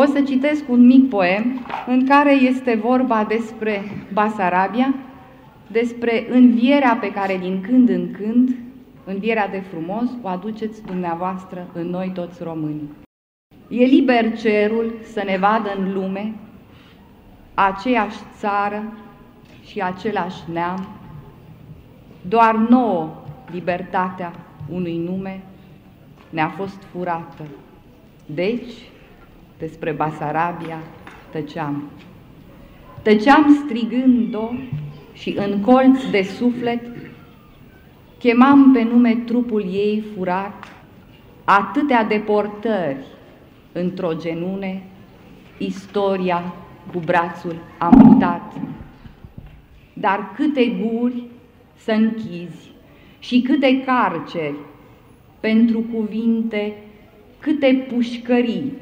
O să citesc un mic poem în care este vorba despre Basarabia, despre învierea pe care din când în când, învierea de frumos, o aduceți dumneavoastră în noi toți români. E liber cerul să ne vadă în lume aceeași țară și același neam, doar nouă libertatea unui nume ne-a fost furată. Deci, despre Basarabia tăceam. Tăceam strigând-o și în colț de suflet chemam pe nume trupul ei furat, atâtea deportări într-o genune, istoria cu brațul amputat. Dar câte guri să închizi și câte carceri pentru cuvinte, câte pușcării,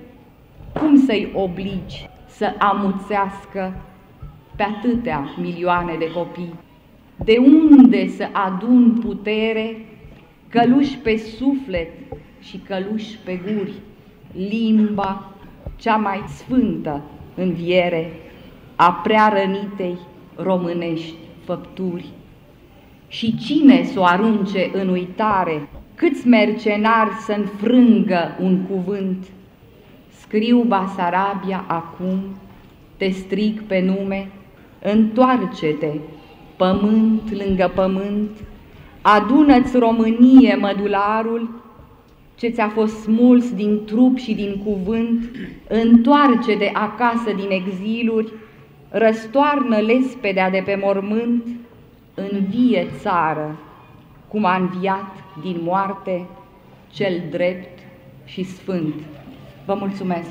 cum să-i obligi să amuțească pe atâtea milioane de copii? De unde să adun putere, căluși pe suflet și căluși pe guri, limba cea mai sfântă înviere a prea rănitei românești făpturi? Și cine să o arunce în uitare, câți mercenari să înfrângă un cuvânt? Scriu Basarabia acum, te strig pe nume, întoarce-te, pământ lângă pământ, adună-ți Românie mădularul, ce ți-a fost smuls din trup și din cuvânt, întoarce de acasă din exiluri, răstoarnă lespedea de pe mormânt, învie țară, cum a înviat din moarte cel drept și sfânt. Vă mulțumesc!